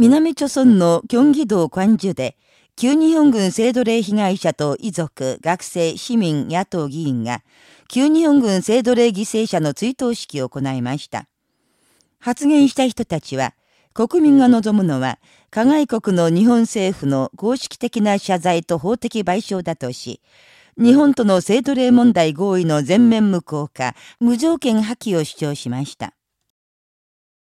南朝村の京畿道関樹で、旧日本軍制奴隷被害者と遺族、学生、市民、野党議員が、旧日本軍制奴隷犠牲者の追悼式を行いました。発言した人たちは、国民が望むのは、加害国の日本政府の公式的な謝罪と法的賠償だとし、日本との制奴隷問題合意の全面無効化、無条件破棄を主張しました。